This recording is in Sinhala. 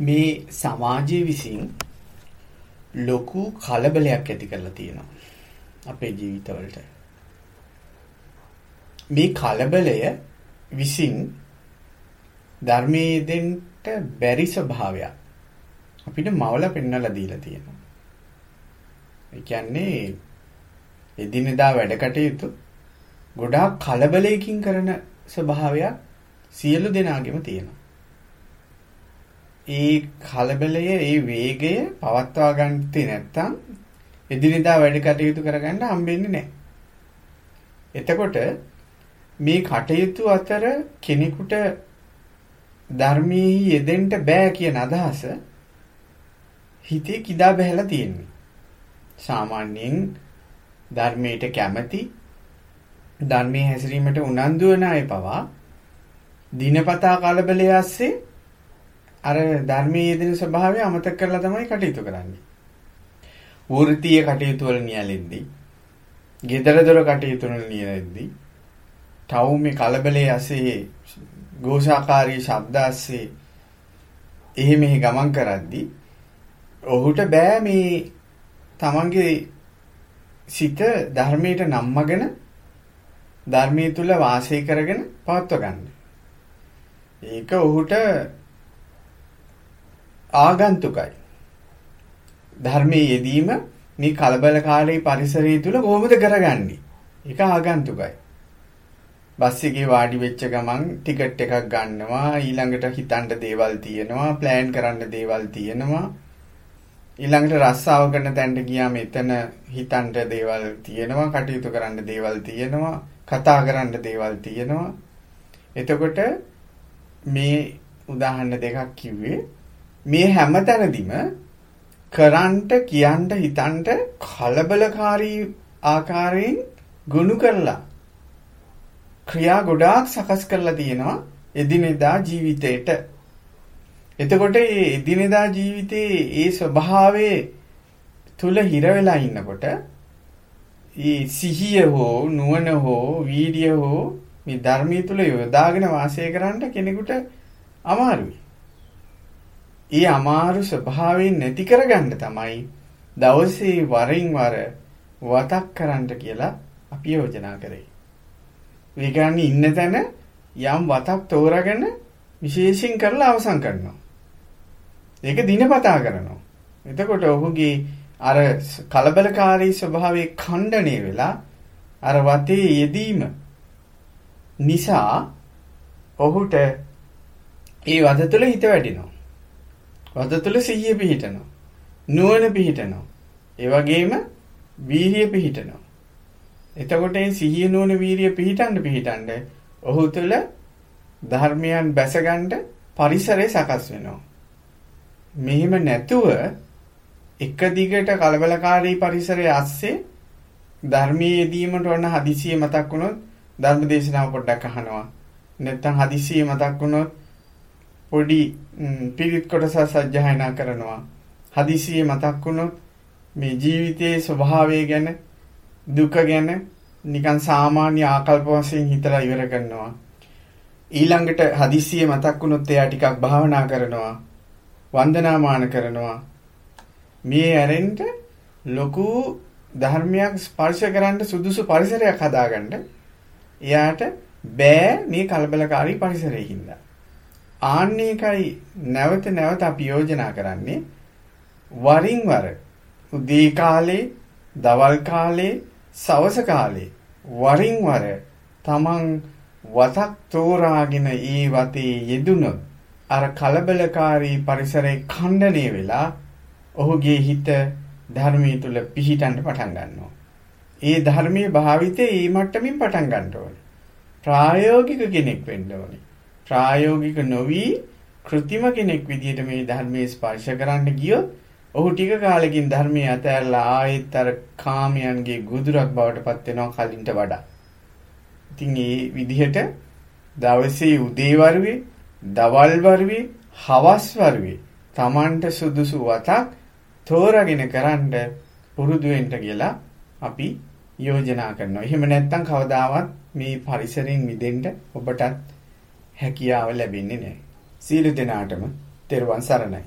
මේ සමාජයේ විසින් ලොකු කලබලයක් ඇති කරලා තියෙනවා අපේ ජීවිතවලට. මේ කලබලය විසින් ධර්මයේ දෙන්න බැරි ස්වභාවයක් අපිට මවලා පෙන්වලා දීලා තියෙනවා. ඒ කියන්නේ එදිනෙදා වැඩ කටයුතු ගොඩාක් කලබලයකින් කරන ස්වභාවයක් සියලු දෙනාගේම තියෙනවා. ඒ කලබලය, ඒ වේගය පවත්වා ගන්නත් නැත්නම් එදිනෙදා වැඩ කටයුතු කරගන්න හම්බෙන්නේ නැහැ. එතකොට මේ කටයුතු අතර කෙනෙකුට ධර්මයේ යෙදෙන්න බෑ කියන අදහස හිතේ කිදා බහැලා තියෙන්නේ. සාමාන්‍යයෙන් ධර්මයට කැමැති ධර්මයේ හැසිරීමට උනන්දු වන අය පවා දිනපතා කලබලයේ ඇස්සේ අර ධර්මයේ යෙදෙන ස්වභාවය අමතක කරලා තමයි කටයුතු කරන්නේ. වෘත්තීය කටයුතු වල නියැලෙද්දී, gedara dora කටයුතු වල නියැලෙද්දී, ටවුමේ කලබලයේ ඇස්සේ ഘോഷාකාරී ශබ්ද ඇස්සේ එහෙ මෙහෙ ගමන් කරද්දී ඔහුට බෑ මේ තමන්ගේ සිත ධර්මයට නම්මගෙන ධර්මයේ තුල වාසය කරගෙන පවත්ව ගන්න. ඒක ඔහුට ආගන්තුකයි. ධර්මයේ යෙදීම මේ කලබලකාරී පරිසරය තුල කොහොමද කරගන්නේ? ඒක ආගන්තුකයි. බස් එකේ වාඩි වෙච්ච ගමන් ටිකට් එකක් ගන්නවා ඊළඟට හිතන්න දේවල් තියෙනවා ප්ලෑන් කරන්න දේවල් තියෙනවා ඊළඟට රස්සාව කරන තැනට ගියාම එතන හිතන්න දේවල් තියෙනවා කටයුතු කරන්න දේවල් තියෙනවා කතා කරන්න දේවල් තියෙනවා එතකොට මේ උදාහරණ දෙකක් කිව්වේ මේ හැමතැනදීම කරන්ට කියන්න හිතන්ට කලබලකාරී ආකාරයෙන් ගොනු කරලා ක්‍රියා ගොඩාක් සකස් කරලා තියෙනවා එදිනෙදා ජීවිතේට. එතකොට මේ එදිනෙදා ජීවිතයේ ඒ ස්වභාවයේ තුල හිර වෙලා ඉන්නකොට ඒ සිහිය හෝ නුවණ හෝ වීර්ය හෝ මේ ධර්මයේ තුල යොදාගෙන වාසය කරන්න කෙනෙකුට අමාරුයි. ඒ අමාරු ස්වභාවයෙන් නැති කරගන්න තමයි දවසේ වරින් වර වතක් කරන්න කියලා අපි යෝජනා කරේ. ඒ කියන්නේ ඉන්න තැන යම් වතක් තෝරාගෙන විශේෂයෙන් කරලා අවසන් කරනවා. ඒක දිනපතා කරනවා. එතකොට ඔහුගේ අර කලබලකාරී ස්වභාවයේ ඛණ්ඩණය වෙලා අර වතේ යෙදීම නිසා ඔහුට ඒ වද තුළ හිත වැඩෙනවා. වද තුළ සිහිය පිහිටනවා. නුවණ පිහිටනවා. ඒ වගේම වීර්යය පිහිටනවා. එතකොට මේ සිහිය නුවණ වීර්යය පිහිටන්න පිහිටන්න ඔහු තුළ ධර්මයන් බැසගන්න පරිසරය සකස් වෙනවා. මෙහෙම නැතුව එක දිගට කලබලකාරී පරිසරයේ ඇස්සේ ධර්මයේ යෙදීමට වන හදිසිය මතක් වුණොත් ධර්ම දේශනාව පොඩ්ඩක් අහනවා. නැත්නම් හදිසිය මතක් වුණොත් පොඩි පිරිත් කොටස සජ්ජායනා කරනවා. හදිසියේ මතක් වුණොත් මේ ජීවිතයේ ස්වභාවය ගැන දුක ගැන නිකන් සාමාන්‍ය ආකල්ප වශයෙන් හිතලා ඉවර කරනවා. ඊළඟට හදිසියේ මතක් වුණොත් එයා ටිකක් භාවනා කරනවා. වන්දනාමාන කරනවා. මේ ඇරෙන්න ලොකු ධර්මයක් ස්පර්ශ කරන්න සුදුසු පරිසරයක් හදාගන්න එයාට බෑ මේ කලබලකාරී පරිසරයේ හින්දා. ආන්නේකයි නැවත නැවත අපි යෝජනා කරන්නේ වරින් වර උදේ කාලේ, දවල් කාලේ, සවස කාලේ වරින් වර තමන් වතක් තෝරාගෙන ඒ වතේ යෙදුනොත් අර කලබලකාරී පරිසරයේ ඛණ්ඩණය වෙලා ඔහුගේ හිත ධර්මයේ තුල පිහිටන්න පටන් ගන්නවා. ඒ ධර්මයේ භාවිතේ ඒ මට්ටමින් පටන් ගන්න ඕනේ. ප්‍රායෝගික කෙනෙක් වෙන්න ඕනේ. ප්‍රායෝගික නොවි કૃතිම කෙනෙක් විදිහට මේ ධර්මයේ ස්පර්ශ කරන්න ගියොත් ඔහු ටික කාලෙකින් ධර්මයේ අතහැරලා ආයෙත් අර කාමයන්ගේ ගුදුරක් බවට පත් වෙනවා කලින්ට වඩා. ඉතින් මේ විදිහට දවසේ උදේ වරුවේ, දවල් වරුවේ, හවස් වරුවේ Tamanට සුදුසු වතක් තෝරාගෙන කරන්න පුරුදු වෙන්න කියලා අපි යෝජනා කරනවා. එහෙම නැත්නම් කවදාවත් මේ පරිසරයෙන් මිදෙන්න ඔබටත් හැකියාව ලැබෙන්නේ නැහැ. සීල දෙනාටම තෙරුවන් සරණයි.